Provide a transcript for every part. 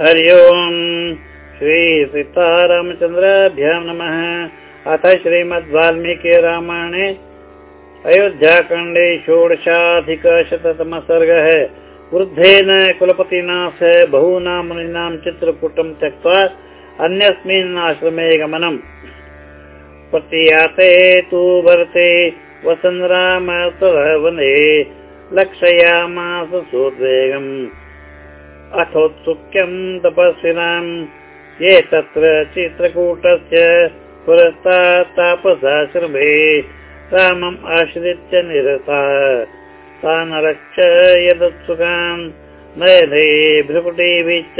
हरि ओम्। श्रीसीतारामचन्द्राभ्यां नमः। अथ श्रीमद्वाल्मीकि रामायणे अयोध्याखण्डे षोडशाधिकशततमः सर्गः वृद्धेन कुलपतिना सह बहूनां मुनीनां चित्रकूटं त्यक्त्वा अन्यस्मिन् आश्रमे गमनम्। प्रतीयाते तु भरते वसन् राम वने लक्षयामास सोद्वेगम् अथोत्सुक्यम् तपस्विनाम् ये तत्र चित्रकूटस्य पुरस्तात् तापसाश्रमे रामम् आश्रित्य निरता तानरक्ष यदुत्सुकान् नयने भ्रुकुटीभिश्च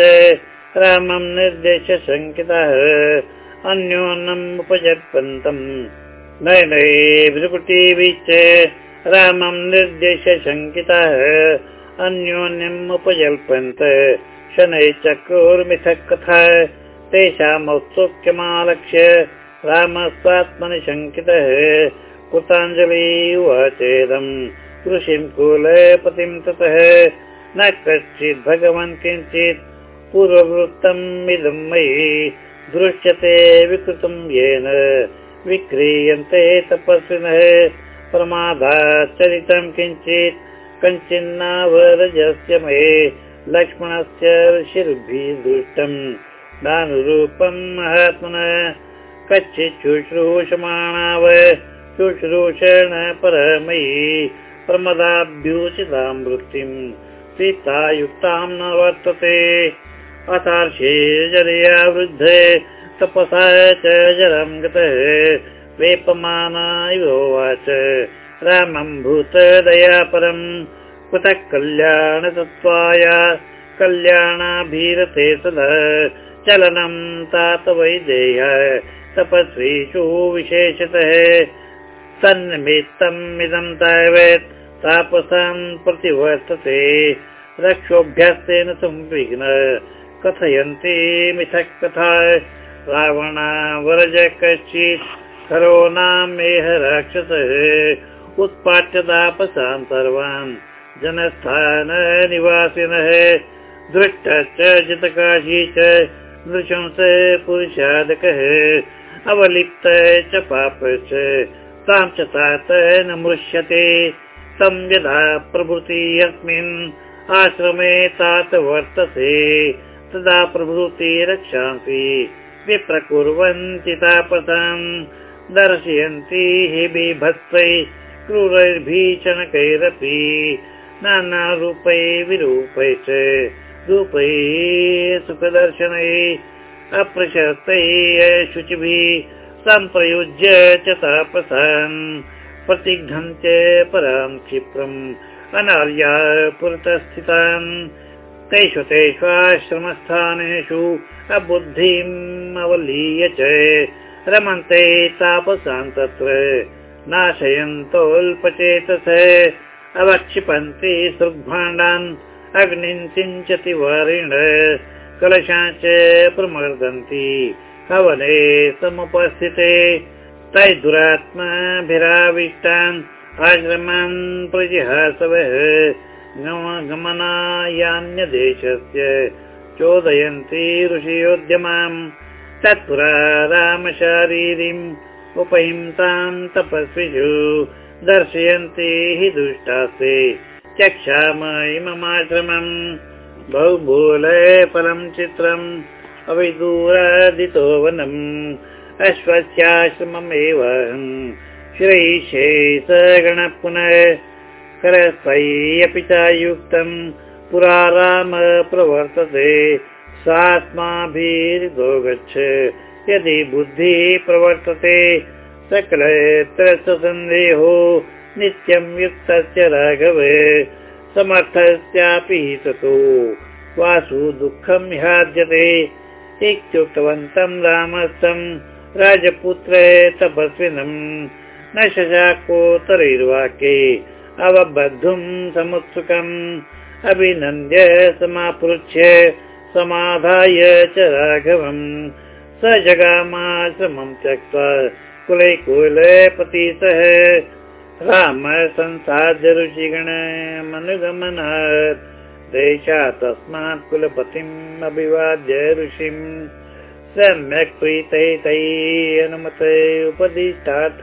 रामम् निर्देश्य शङ्कितः अन्योन्नम् उपजत्पन्तम् नयने भ्रुकुटीभिश्च रामम् निर्देश्य शङ्कितः अन्योन्यम् उपजल्पन्त शनै चक्रोर्मिथः कथा तेषामौत्सुक्यमालक्ष्य रामस्वात्मनि शङ्कितः। कृताञ्जलि उवाचेदम्। कृषिम् कुलपतिम् ततः। न कश्चित् भगवन् किञ्चित् पूर्ववृत्तम् इदम् मयि। दृश्यते विकृतम् येन। विक्रीयन्ते तपस्विनः। प्रमादाचरितम् किञ्चित् कञ्चिन्नावरजस्य मे लक्ष्मणस्य ऋषिर्भिः दृष्टम् नानुरूपम् महात्मनः कच्चित् शुश्रूषमाणाव शुश्रूषण परमयी प्रमदाभ्यूचितां वृत्तिम् सीतायुक्तां न वर्तते। अतार्षे जलया वृद्धे तपसा च जलम् गतः। वेपमाना इवोवाच रामम् भूतदया परम् कुतः कल्याणतत्त्वाय कल्याणाभीरते सदा चलनम् तात वैदेय तपस्वीषु विशेषतः तन्निमित्तम् इदम् तावत् तापसान् प्रतिवर्तते रक्षोभ्यस्तेन संविघ्न कथयन्ति मिथः कथा रावणा वरज कश्चित् खरो नामेह राक्षसः उत्पाट्य तापसान् सर्वान् जनस्थान निवासिनः दृष्टश्च जितकाशी च नृशंस पुरुषादकः अवलिप्त च पापश्च तां च तात न मृष्यते तं यदा प्रभृति यस्मिन् आश्रमे तात वर्तते तदा प्रभृति रक्षांसि विप्रकुर्वन्ति तापसाम् दर्शयन्ति हि बिभत्सै क्रूरैर्भीषणकैरपि नानारूपै विरूपै च रूपै सुखदर्शनैः अप्रशस्तैः शुचिभिः सम्प्रयुज्य च तापसान् प्रतिघ्नं च परां क्षिप्रम् अनार्या पुरतः स्थितान् तेषु तेष्वाश्रमस्थानेषु अबुद्धिम् अवलीय च रमन्ते तापसान् तत्र नाशयन्तोऽल्पचेतस अवक्षिपन्ति सृग्भाण्डान् अग्निम् सिञ्चति वारिण कलशा च प्रमर्दन्ति हवने समुपस्थिते। तैदुरात्माभिराविष्टान् आश्रमान् प्रजिहासवः गमनायान्यदेशस्य चोदयन्ति ऋषियोद्यमाम्। तत्पुरा रामशारीरिम् उपहिंसाम् तपस्विषु दर्शयन्ति हि दुष्टास्ते। चक्षाम इममाश्रमम् बहुभूल फलम् चित्रम् अविदूरादितो वनम् अश्वस्याश्रममेव श्रैषे स गणः पुनः करस्वै च युक्तम् पुरा राम प्रवर्तते सात्माभिरितो गच्छ यदि बुद्धिः प्रवर्तते सकलत्र सन्देहो नित्यं युक्तस्य राघवे समर्थस्यापि ततो वासु दुःखं ह्याद्यते। इत्युक्तवन्तं रामस्थम् राजपुत्र तपस्विनम् न शशाकोत्तरैर्वाक्ये अवबद्धुं समुत्सुकम्। अभिनन्द्य समापृच्छ्य समाधाय च राघवम् स जगामाश्रमम् त्यक्त्वा कुले कुले पति सह राम संसाद्य ऋषिगण मनुगमनात्। देशा तस्मात् कुलपतिम् अभिवाद्य ऋषिम्। सम्यक् प्रीतै तै अनुमते उपदिष्टार्थ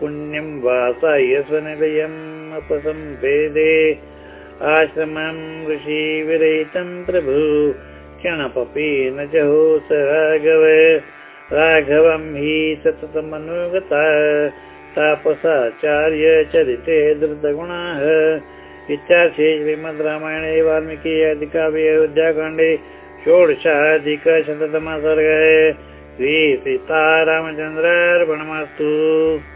पुण्यं वासाय स्वनिलयम् अपसम्भेदे आश्रमं ऋषि विरहितं प्रभु क्षणपपि न जहोस राघव। राघवं हि सततमनुगता। तापसाचार्य चरिते धृतगुणाः इत्यार्थे श्रीमद् रामायणे वाल्मीकि अधिकाव्ये अयोध्याकाण्डे षोडशाधिकशततमः सर्गे। श्रीसीतारामचन्द्रार्पणमस्तु